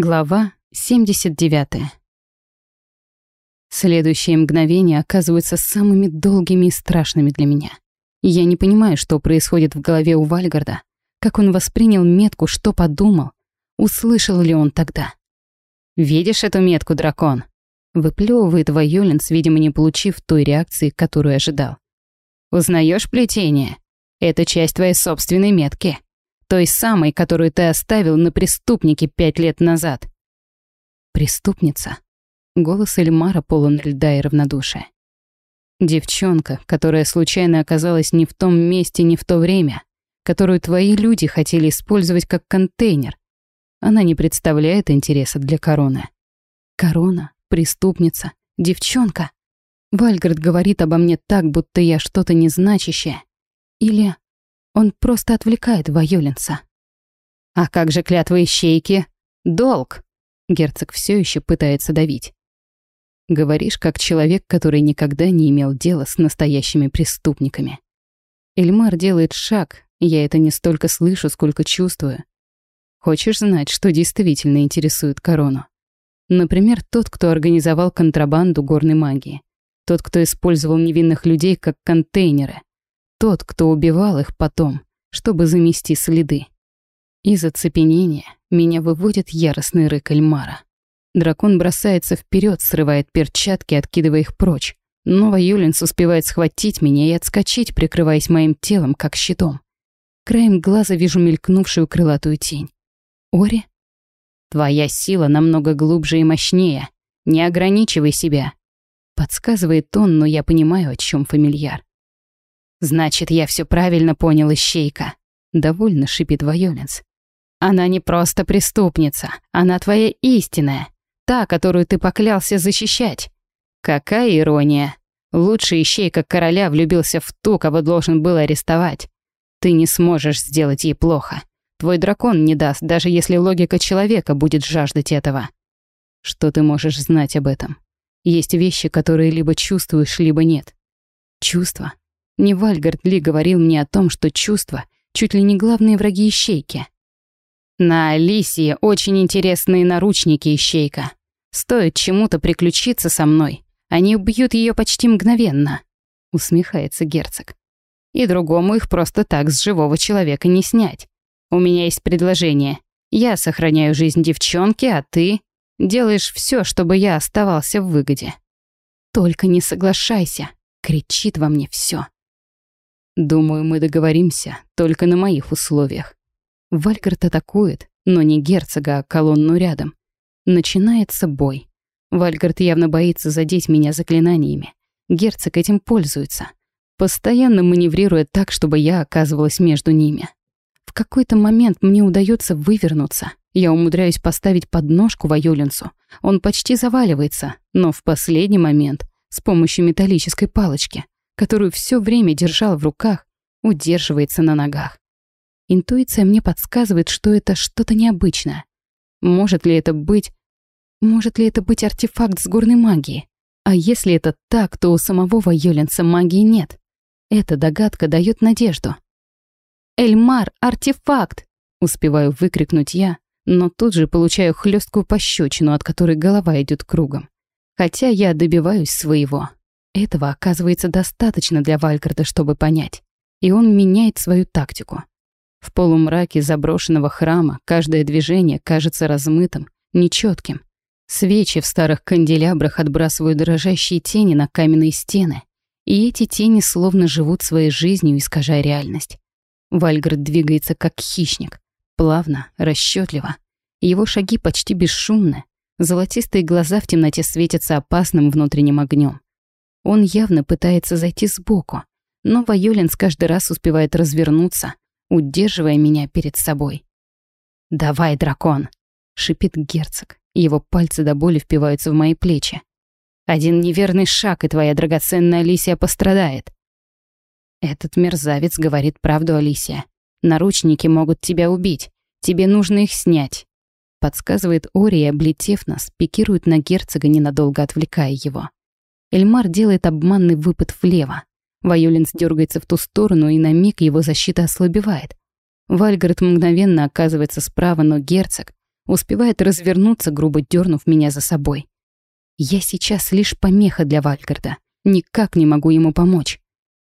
Глава 79. Следующие мгновения оказываются самыми долгими и страшными для меня. Я не понимаю, что происходит в голове у Вальгарда, как он воспринял метку, что подумал, услышал ли он тогда. «Видишь эту метку, дракон?» Выплёвывает Вайолинс, видимо, не получив той реакции, которую ожидал. «Узнаешь плетение? Это часть твоей собственной метки» той самой, которую ты оставил на преступнике пять лет назад. Преступница. Голос Эльмара полон льда и равнодушия. Девчонка, которая случайно оказалась не в том месте, не в то время, которую твои люди хотели использовать как контейнер. Она не представляет интереса для короны. Корона, преступница, девчонка. Вальгард говорит обо мне так, будто я что-то незначащее. Или он просто отвлекает Вайоленса. «А как же клятва ищейки? Долг!» Герцог все еще пытается давить. Говоришь, как человек, который никогда не имел дела с настоящими преступниками. Эльмар делает шаг, я это не столько слышу, сколько чувствую. Хочешь знать, что действительно интересует корону? Например, тот, кто организовал контрабанду горной магии. Тот, кто использовал невинных людей как контейнеры. Тот, кто убивал их потом, чтобы замести следы. Из оцепенения меня выводит яростный рык Эльмара. Дракон бросается вперед, срывает перчатки, откидывая их прочь. Но Юлинс успевает схватить меня и отскочить, прикрываясь моим телом, как щитом. Краем глаза вижу мелькнувшую крылатую тень. Ори? Твоя сила намного глубже и мощнее. Не ограничивай себя. Подсказывает он, но я понимаю, о чем фамильяр. «Значит, я все правильно понял, ищейка», — довольно шипит Вайоленс. «Она не просто преступница, она твоя истинная, та, которую ты поклялся защищать. Какая ирония. Лучший ищейка короля влюбился в ту, кого должен был арестовать. Ты не сможешь сделать ей плохо. Твой дракон не даст, даже если логика человека будет жаждать этого. Что ты можешь знать об этом? Есть вещи, которые либо чувствуешь, либо нет. Чувства не Вальгард Ли говорил мне о том, что чувства чуть ли не главные враги ищейки. На Алисии очень интересные наручники ищейка. Стоит чему-то приключиться со мной, они убьют ее почти мгновенно, усмехается герцог. И другому их просто так с живого человека не снять. У меня есть предложение. Я сохраняю жизнь девчонки, а ты делаешь все, чтобы я оставался в выгоде. Только не соглашайся, кричит во мне все. Думаю, мы договоримся только на моих условиях. Вальгард атакует, но не герцога, а колонну рядом. Начинается бой. Вальгард явно боится задеть меня заклинаниями. Герцог этим пользуется. Постоянно маневрируя так, чтобы я оказывалась между ними. В какой-то момент мне удается вывернуться. Я умудряюсь поставить подножку Вайолинсу. Он почти заваливается, но в последний момент, с помощью металлической палочки, которую все время держал в руках, удерживается на ногах. Интуиция мне подсказывает, что это что-то необычное. Может ли это быть... Может ли это быть артефакт с горной магией? А если это так, то у самого Вайоленса магии нет. Эта догадка дает надежду. «Эльмар, артефакт!» Успеваю выкрикнуть я, но тут же получаю хлесткую пощечину, от которой голова идет кругом. Хотя я добиваюсь своего. Этого оказывается достаточно для Вальгарда, чтобы понять. И он меняет свою тактику. В полумраке заброшенного храма каждое движение кажется размытым, нечетким. Свечи в старых канделябрах отбрасывают дрожащие тени на каменные стены, и эти тени словно живут своей жизнью, искажая реальность. Вальгард двигается как хищник, плавно, расчетливо. Его шаги почти бесшумны, золотистые глаза в темноте светятся опасным внутренним огнем. Он явно пытается зайти сбоку, но Вайолинс каждый раз успевает развернуться, удерживая меня перед собой. «Давай, дракон!» — шипит герцог. Его пальцы до боли впиваются в мои плечи. «Один неверный шаг, и твоя драгоценная Алисия пострадает». Этот мерзавец говорит правду, Алисия. Наручники могут тебя убить. Тебе нужно их снять. Подсказывает Ори облетев нас, пикирует на герцога, ненадолго отвлекая его. Эльмар делает обманный выпад влево. Вайолинс дергается в ту сторону, и на миг его защита ослабевает. Вальгард мгновенно оказывается справа, но герцог успевает развернуться, грубо дернув меня за собой. Я сейчас лишь помеха для Вальгарда, никак не могу ему помочь.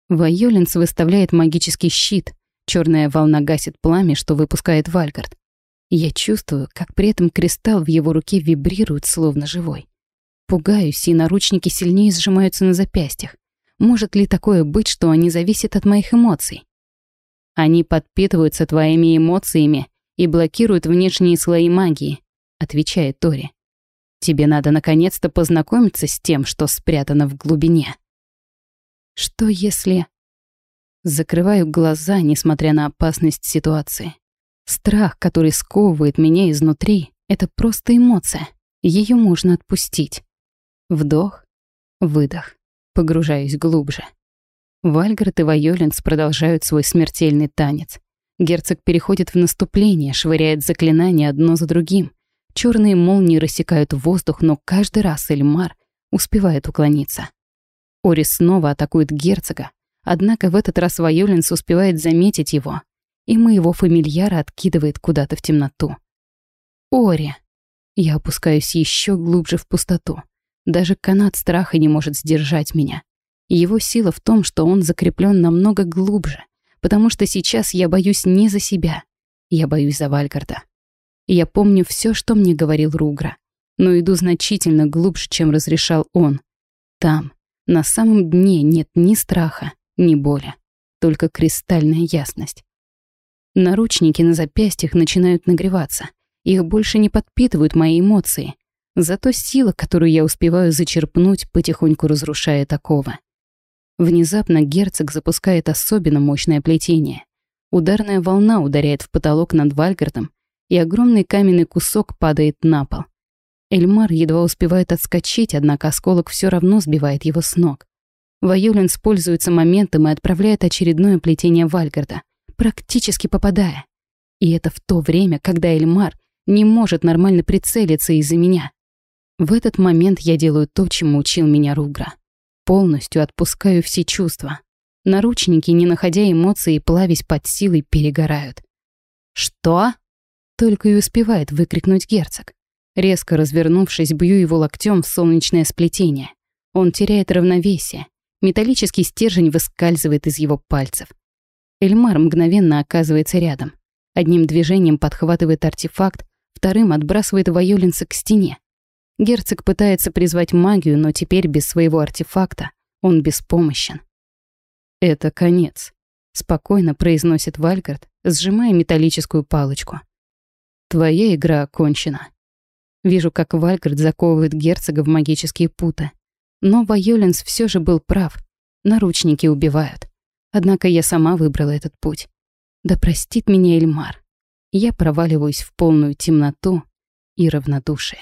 Вайолинс выставляет магический щит, черная волна гасит пламя, что выпускает Вальгард. Я чувствую, как при этом кристалл в его руке вибрирует, словно живой. Пугаюсь, и наручники сильнее сжимаются на запястьях. Может ли такое быть, что они зависят от моих эмоций? Они подпитываются твоими эмоциями и блокируют внешние слои магии, отвечает Тори. Тебе надо наконец-то познакомиться с тем, что спрятано в глубине. Что если... Закрываю глаза, несмотря на опасность ситуации. Страх, который сковывает меня изнутри, это просто эмоция. Ее можно отпустить. Вдох, выдох. Погружаюсь глубже. Вальгард и Вайолинс продолжают свой смертельный танец. Герцог переходит в наступление, швыряет заклинания одно за другим. Черные молнии рассекают воздух, но каждый раз Эльмар успевает уклониться. Орис снова атакует герцога, однако в этот раз Вайолинс успевает заметить его и моего фамильяра откидывает куда-то в темноту. Ори. Я опускаюсь еще глубже в пустоту. Даже канат страха не может сдержать меня. Его сила в том, что он закреплен намного глубже, потому что сейчас я боюсь не за себя, я боюсь за Вальгарда. Я помню все, что мне говорил Ругра, но иду значительно глубже, чем разрешал он. Там, на самом дне, нет ни страха, ни боли, только кристальная ясность. Наручники на запястьях начинают нагреваться. Их больше не подпитывают мои эмоции. Зато сила, которую я успеваю зачерпнуть, потихоньку разрушает оковы. Внезапно герцог запускает особенно мощное плетение. Ударная волна ударяет в потолок над Вальгардом, и огромный каменный кусок падает на пол. Эльмар едва успевает отскочить, однако осколок все равно сбивает его с ног. Ваюлин пользуется моментом и отправляет очередное плетение Вальгарда практически попадая. И это в то время, когда Эльмар не может нормально прицелиться из-за меня. В этот момент я делаю то, чему учил меня Ругра. Полностью отпускаю все чувства. Наручники, не находя эмоций плавясь под силой, перегорают. «Что?» Только и успевает выкрикнуть герцог. Резко развернувшись, бью его локтем в солнечное сплетение. Он теряет равновесие. Металлический стержень выскальзывает из его пальцев. Эльмар мгновенно оказывается рядом. Одним движением подхватывает артефакт, вторым отбрасывает Вайолинса к стене. Герцог пытается призвать магию, но теперь без своего артефакта он беспомощен. «Это конец», — спокойно произносит Вальгард, сжимая металлическую палочку. «Твоя игра окончена». Вижу, как Вальгард заковывает герцога в магические путы. Но Вайолинс все же был прав. Наручники убивают. Однако я сама выбрала этот путь. Да простит меня Эльмар. Я проваливаюсь в полную темноту и равнодушие.